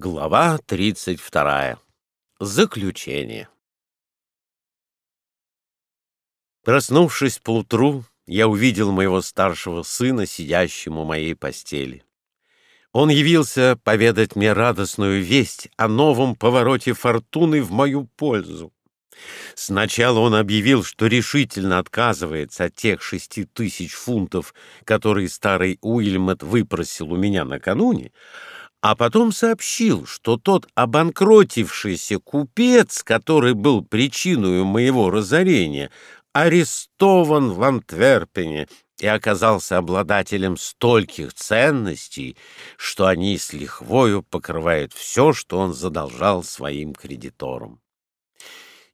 Глава 32. Заключение. Проснувшись поутру, я увидел моего старшего сына, сидящему у моей постели. Он явился поведать мне радостную весть о новом повороте фортуны в мою пользу. Сначала он объявил, что решительно отказывается от тех шести тысяч фунтов, которые старый Уильмот выпросил у меня накануне, а потом сообщил, что тот обанкротившийся купец, который был причиной моего разорения, арестован в Антверпене и оказался обладателем стольких ценностей, что они с лихвою покрывают все, что он задолжал своим кредиторам.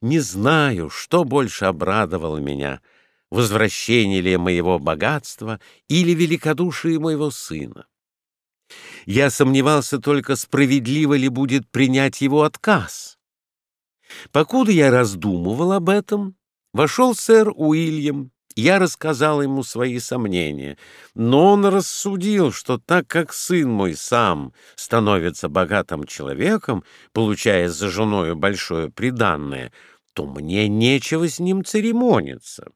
Не знаю, что больше обрадовало меня — возвращение ли моего богатства или великодушие моего сына. Я сомневался только, справедливо ли будет принять его отказ. Покуда я раздумывал об этом, вошел сэр Уильям. Я рассказал ему свои сомнения, но он рассудил, что так как сын мой сам становится богатым человеком, получая за женою большое приданное, то мне нечего с ним церемониться.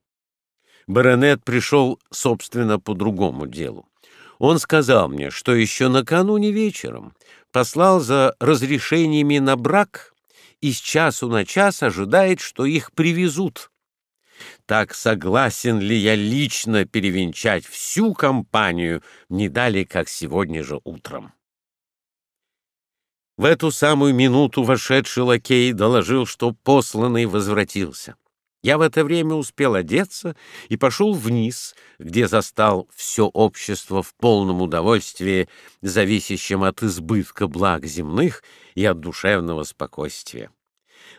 Баронет пришел, собственно, по другому делу. Он сказал мне, что еще накануне вечером послал за разрешениями на брак и с часу на час ожидает, что их привезут. Так согласен ли я лично перевенчать всю компанию не далее, как сегодня же утром? В эту самую минуту вошедший лакей доложил, что посланный возвратился. Я в это время успел одеться и пошел вниз, где застал все общество в полном удовольствии, зависящем от избытка благ земных и от душевного спокойствия.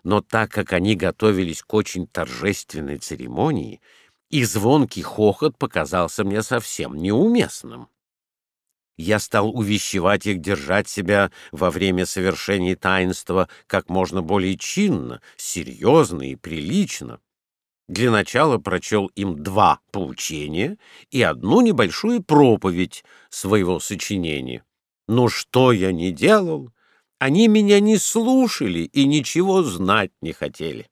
Но так как они готовились к очень торжественной церемонии, и звонкий хохот показался мне совсем неуместным. Я стал увещевать их держать себя во время совершения таинства как можно более чинно, серьезно и прилично. Для начала прочел им два поучения и одну небольшую проповедь своего сочинения. Но что я не делал, они меня не слушали и ничего знать не хотели.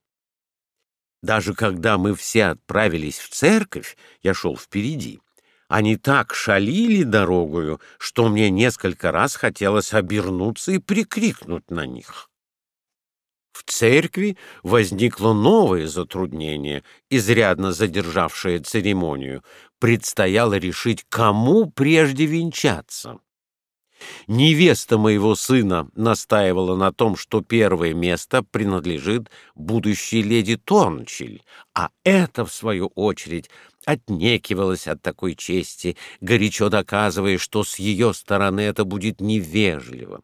Даже когда мы все отправились в церковь, я шел впереди, они так шалили дорогою, что мне несколько раз хотелось обернуться и прикрикнуть на них. В церкви возникло новое затруднение, изрядно задержавшее церемонию. Предстояло решить, кому прежде венчаться. Невеста моего сына настаивала на том, что первое место принадлежит будущей леди Торнчель, а это, в свою очередь, отнекивалась от такой чести, горячо доказывая, что с ее стороны это будет невежливо.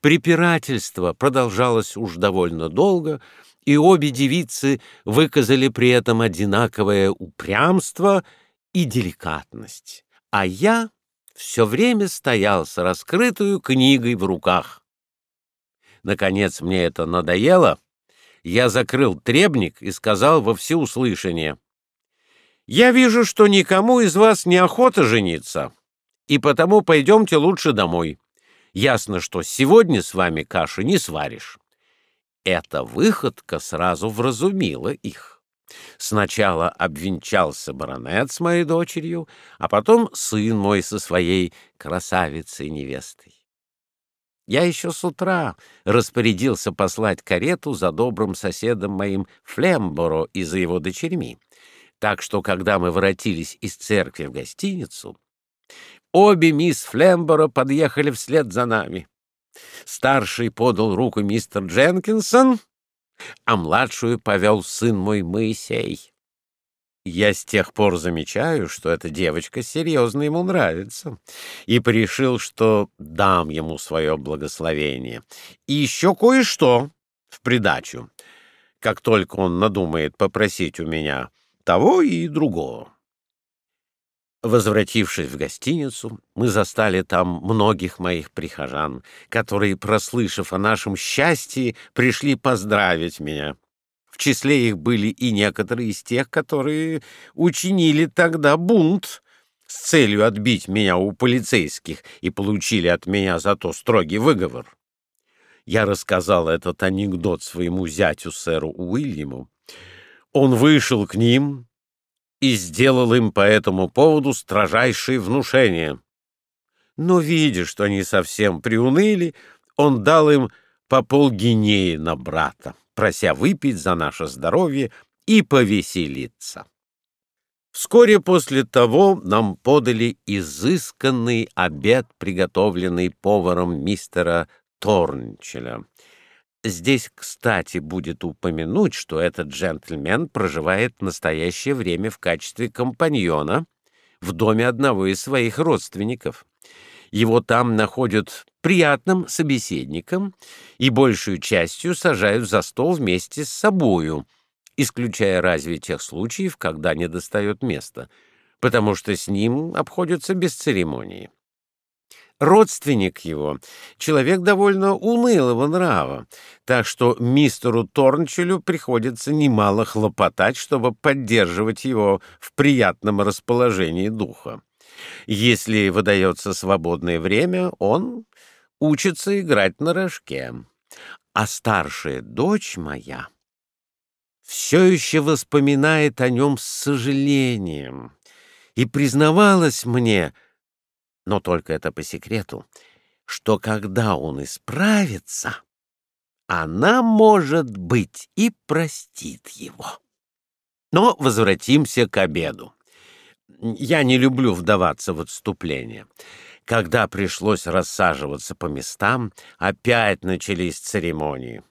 Препирательство продолжалось уж довольно долго, и обе девицы выказали при этом одинаковое упрямство и деликатность, а я все время стоял с раскрытую книгой в руках. Наконец мне это надоело, я закрыл требник и сказал во всеуслышание, «Я вижу, что никому из вас не охота жениться, и потому пойдемте лучше домой». Ясно, что сегодня с вами каши не сваришь. Эта выходка сразу вразумила их. Сначала обвенчался баронет с моей дочерью, а потом сын мой со своей красавицей-невестой. Я еще с утра распорядился послать карету за добрым соседом моим Флемборо и за его дочерьми. Так что, когда мы воротились из церкви в гостиницу, Обе мисс Флемборо подъехали вслед за нами. Старший подал руку мистер Дженкинсон, а младшую повел сын мой Моисей. Я с тех пор замечаю, что эта девочка серьезно ему нравится, и порешил, что дам ему свое благословение. И еще кое-что в придачу, как только он надумает попросить у меня того и другого. Возвратившись в гостиницу, мы застали там многих моих прихожан, которые, прослышав о нашем счастье, пришли поздравить меня. В числе их были и некоторые из тех, которые учинили тогда бунт с целью отбить меня у полицейских и получили от меня за то строгий выговор. Я рассказал этот анекдот своему зятю, сэру Уильяму. Он вышел к ним и сделал им по этому поводу строжайшее внушение. Но, видя, что они совсем приуныли, он дал им по полгинеи на брата, прося выпить за наше здоровье и повеселиться. Вскоре после того нам подали изысканный обед, приготовленный поваром мистера Торнчеля. Здесь, кстати, будет упомянуть, что этот джентльмен проживает в настоящее время в качестве компаньона в доме одного из своих родственников. Его там находят приятным собеседником и большую частью сажают за стол вместе с собою, исключая разве тех случаев, когда не достает места, потому что с ним обходятся без церемонии. Родственник его — человек довольно унылого нрава, так что мистеру Торнчелю приходится немало хлопотать, чтобы поддерживать его в приятном расположении духа. Если выдается свободное время, он учится играть на рожке. А старшая дочь моя все еще воспоминает о нем с сожалением и признавалась мне — но только это по секрету, что когда он исправится, она, может быть, и простит его. Но возвратимся к обеду. Я не люблю вдаваться в отступление. Когда пришлось рассаживаться по местам, опять начались церемонии.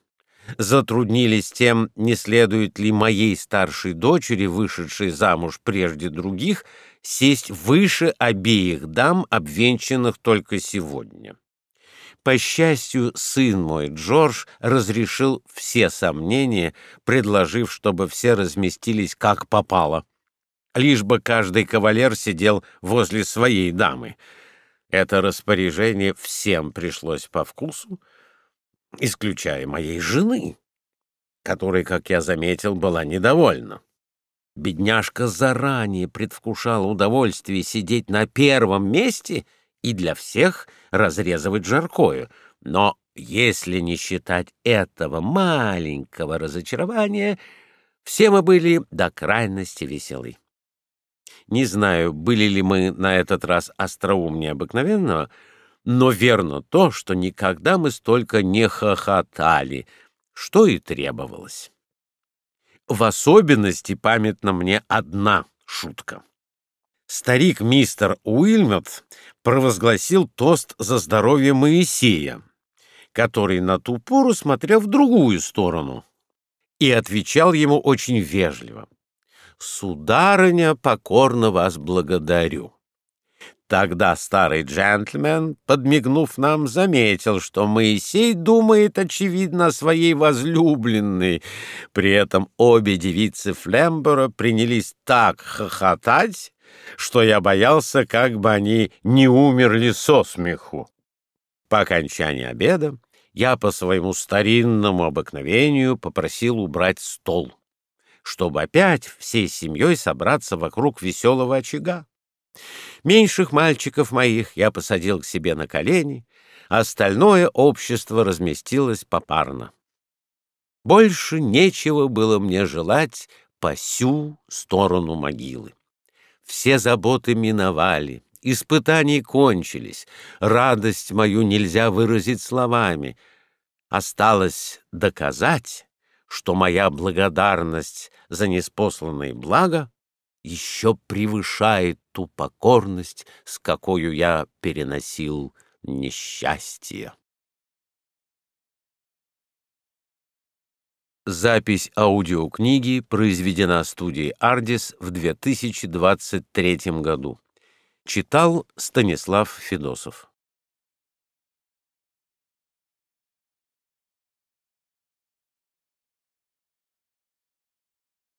Затруднились тем, не следует ли моей старшей дочери, вышедшей замуж прежде других, сесть выше обеих дам, обвенчанных только сегодня. По счастью, сын мой, Джордж, разрешил все сомнения, предложив, чтобы все разместились как попало. Лишь бы каждый кавалер сидел возле своей дамы. Это распоряжение всем пришлось по вкусу, исключая моей жены, которой, как я заметил, была недовольна. Бедняжка заранее предвкушала удовольствие сидеть на первом месте и для всех разрезывать жаркое. Но если не считать этого маленького разочарования, все мы были до крайности веселы. Не знаю, были ли мы на этот раз остроумнее обыкновенного, но верно то, что никогда мы столько не хохотали, что и требовалось. В особенности памятна мне одна шутка. Старик мистер Уильмот провозгласил тост за здоровье Моисея, который на ту пору смотрел в другую сторону и отвечал ему очень вежливо. «Сударыня, покорно вас благодарю. Тогда старый джентльмен, подмигнув нам, заметил, что Моисей думает, очевидно, о своей возлюбленной. При этом обе девицы Флембера принялись так хохотать, что я боялся, как бы они не умерли со смеху. По окончании обеда я по своему старинному обыкновению попросил убрать стол, чтобы опять всей семьей собраться вокруг веселого очага. Меньших мальчиков моих я посадил к себе на колени, а остальное общество разместилось попарно. Больше нечего было мне желать по сю сторону могилы. Все заботы миновали, испытания кончились, радость мою нельзя выразить словами. Осталось доказать, что моя благодарность за неспосланные блага еще превышает ту покорность, с какой я переносил несчастье. Запись аудиокниги произведена студией «Ардис» в 2023 году. Читал Станислав Федосов.